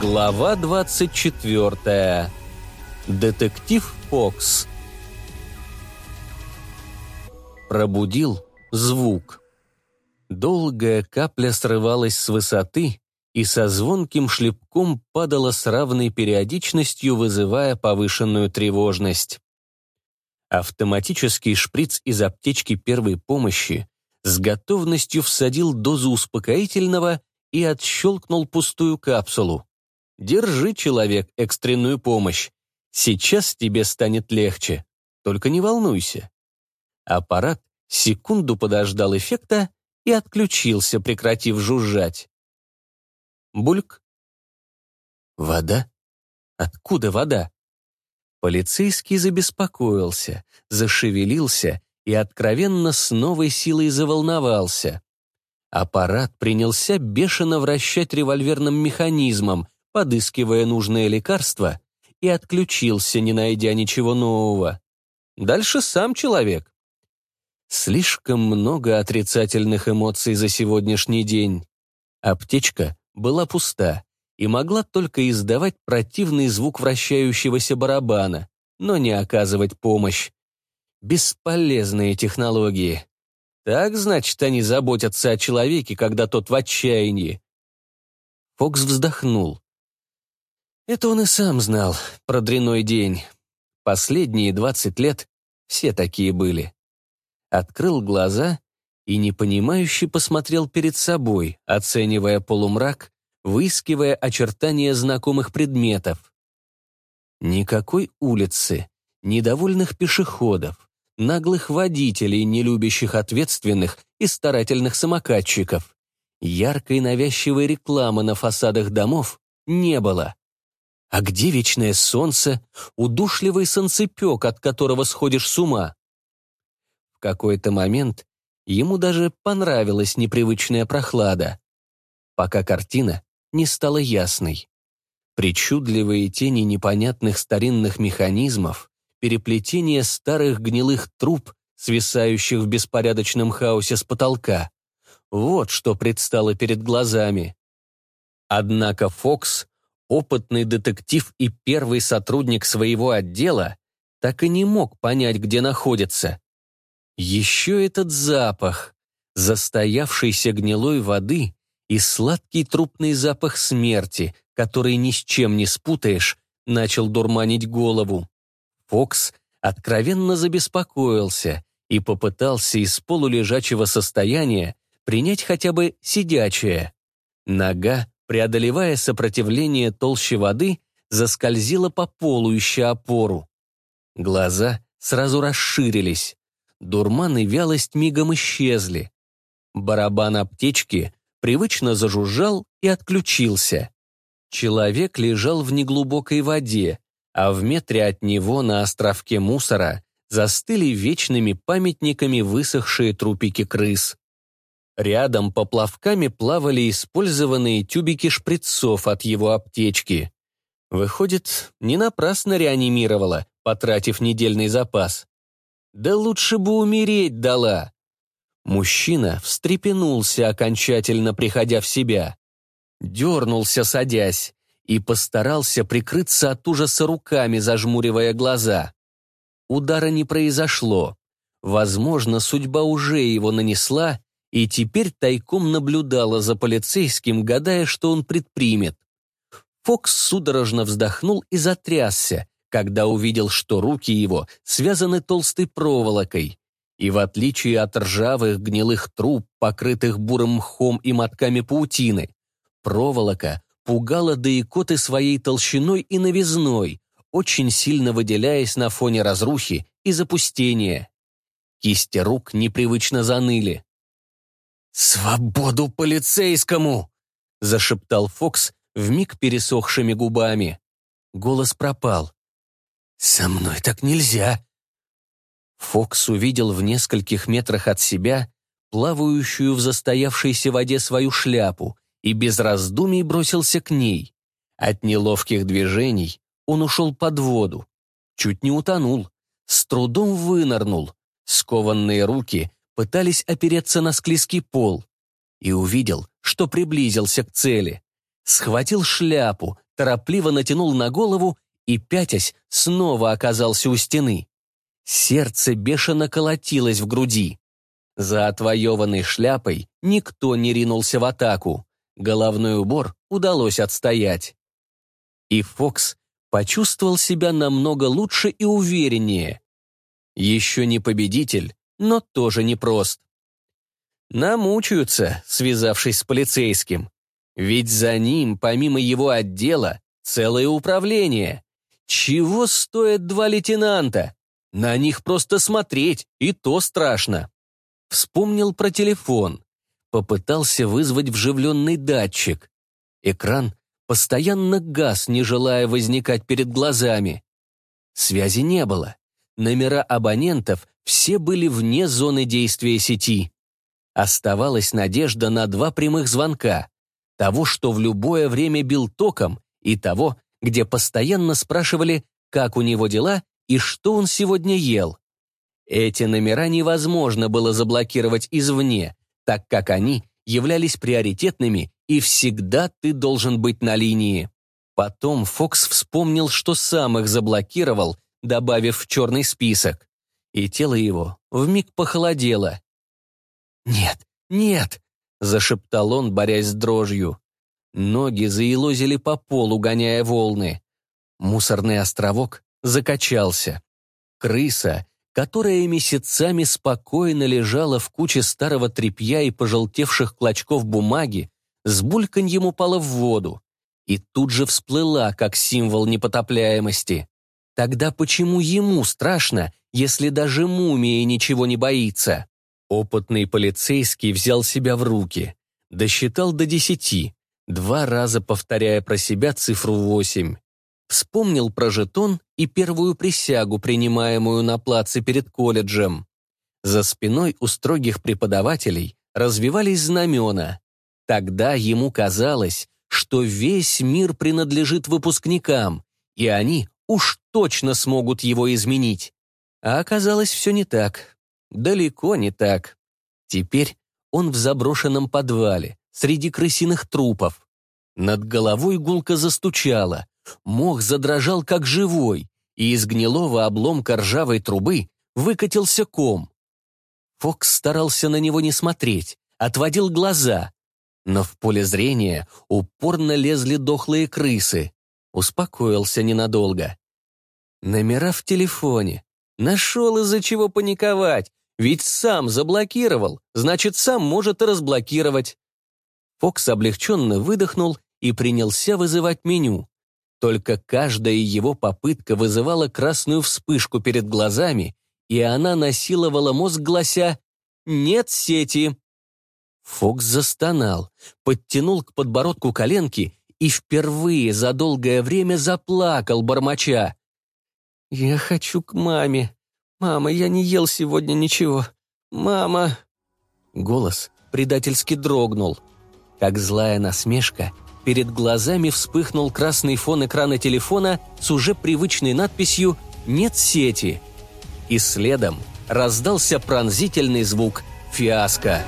Глава 24. Детектив Фокс. Пробудил звук. Долгая капля срывалась с высоты и со звонким шлепком падала с равной периодичностью, вызывая повышенную тревожность. Автоматический шприц из аптечки первой помощи с готовностью всадил дозу успокоительного и отщелкнул пустую капсулу. «Держи, человек, экстренную помощь. Сейчас тебе станет легче. Только не волнуйся». Аппарат секунду подождал эффекта и отключился, прекратив жужжать. Бульк. Вода? Откуда вода? Полицейский забеспокоился, зашевелился и откровенно с новой силой заволновался. Аппарат принялся бешено вращать револьверным механизмом, подыскивая нужное лекарство, и отключился, не найдя ничего нового. Дальше сам человек. Слишком много отрицательных эмоций за сегодняшний день. Аптечка была пуста и могла только издавать противный звук вращающегося барабана, но не оказывать помощь. Бесполезные технологии. Так, значит, они заботятся о человеке, когда тот в отчаянии. Фокс вздохнул. Это он и сам знал про дряной день. Последние двадцать лет все такие были. Открыл глаза и непонимающе посмотрел перед собой, оценивая полумрак, выискивая очертания знакомых предметов. Никакой улицы, недовольных пешеходов, наглых водителей, не любящих ответственных и старательных самокатчиков. Яркой навязчивой рекламы на фасадах домов не было. А где вечное солнце, удушливый солнцепек, от которого сходишь с ума? В какой-то момент ему даже понравилась непривычная прохлада, пока картина не стала ясной. Причудливые тени непонятных старинных механизмов, переплетение старых гнилых труб, свисающих в беспорядочном хаосе с потолка. Вот что предстало перед глазами. Однако Фокс, опытный детектив и первый сотрудник своего отдела, так и не мог понять, где находится. Еще этот запах, застоявшейся гнилой воды и сладкий трупный запах смерти, который ни с чем не спутаешь, начал дурманить голову. Фокс откровенно забеспокоился и попытался из полулежачего состояния принять хотя бы сидячее. Нога, преодолевая сопротивление толще воды, заскользила по полу, ища опору. Глаза сразу расширились. Дурман и вялость мигом исчезли. Барабан аптечки привычно зажужжал и отключился. Человек лежал в неглубокой воде, а в метре от него на островке мусора застыли вечными памятниками высохшие трупики крыс. Рядом поплавками плавали использованные тюбики шприцов от его аптечки. Выходит, не напрасно реанимировала, потратив недельный запас. Да лучше бы умереть дала. Мужчина встрепенулся, окончательно приходя в себя. Дернулся, садясь и постарался прикрыться от ужаса руками, зажмуривая глаза. Удара не произошло. Возможно, судьба уже его нанесла, и теперь тайком наблюдала за полицейским, гадая, что он предпримет. Фокс судорожно вздохнул и затрясся, когда увидел, что руки его связаны толстой проволокой. И в отличие от ржавых гнилых труб, покрытых бурым мхом и мотками паутины, проволока пугала икоты своей толщиной и новизной, очень сильно выделяясь на фоне разрухи и запустения. Кисти рук непривычно заныли. «Свободу полицейскому!» — зашептал Фокс вмиг пересохшими губами. Голос пропал. «Со мной так нельзя!» Фокс увидел в нескольких метрах от себя плавающую в застоявшейся воде свою шляпу и без раздумий бросился к ней. От неловких движений он ушел под воду. Чуть не утонул, с трудом вынырнул. Скованные руки пытались опереться на склизкий пол. И увидел, что приблизился к цели. Схватил шляпу, торопливо натянул на голову и, пятясь, снова оказался у стены. Сердце бешено колотилось в груди. За отвоеванной шляпой никто не ринулся в атаку. Головной убор удалось отстоять. И Фокс почувствовал себя намного лучше и увереннее. Еще не победитель, но тоже непрост. Намучаются, связавшись с полицейским. Ведь за ним, помимо его отдела, целое управление. Чего стоят два лейтенанта? На них просто смотреть, и то страшно. Вспомнил про телефон. Попытался вызвать вживленный датчик. Экран постоянно гас, не желая возникать перед глазами. Связи не было. Номера абонентов все были вне зоны действия сети. Оставалась надежда на два прямых звонка. Того, что в любое время бил током, и того, где постоянно спрашивали, как у него дела и что он сегодня ел. Эти номера невозможно было заблокировать извне, так как они являлись приоритетными и всегда ты должен быть на линии. Потом Фокс вспомнил, что сам их заблокировал, добавив в черный список. И тело его вмиг похолодело. «Нет, нет!» — зашептал он, борясь с дрожью. Ноги заелозили по полу, гоняя волны. Мусорный островок закачался. Крыса, которая месяцами спокойно лежала в куче старого тряпья и пожелтевших клочков бумаги, с бульканьем упала в воду и тут же всплыла, как символ непотопляемости. Тогда почему ему страшно, если даже мумия ничего не боится? Опытный полицейский взял себя в руки, досчитал до десяти, два раза повторяя про себя цифру восемь. Вспомнил про жетон и первую присягу, принимаемую на плаце перед колледжем. За спиной у строгих преподавателей развивались знамена. Тогда ему казалось, что весь мир принадлежит выпускникам, и они уж точно смогут его изменить. А оказалось все не так. Далеко не так. Теперь он в заброшенном подвале, среди крысиных трупов. Над головой гулко застучала, Мох задрожал как живой, и из гнилого обломка ржавой трубы выкатился ком. Фокс старался на него не смотреть, отводил глаза, но в поле зрения упорно лезли дохлые крысы. Успокоился ненадолго. Номера в телефоне. Нашел из-за чего паниковать, ведь сам заблокировал, значит, сам может и разблокировать. Фокс облегченно выдохнул и принялся вызывать меню. Только каждая его попытка вызывала красную вспышку перед глазами, и она насиловала мозг, глася «Нет сети». Фокс застонал, подтянул к подбородку коленки и впервые за долгое время заплакал, бормоча. «Я хочу к маме. Мама, я не ел сегодня ничего. Мама...» Голос предательски дрогнул. Как злая насмешка, перед глазами вспыхнул красный фон экрана телефона с уже привычной надписью «Нет сети». И следом раздался пронзительный звук «Фиаско».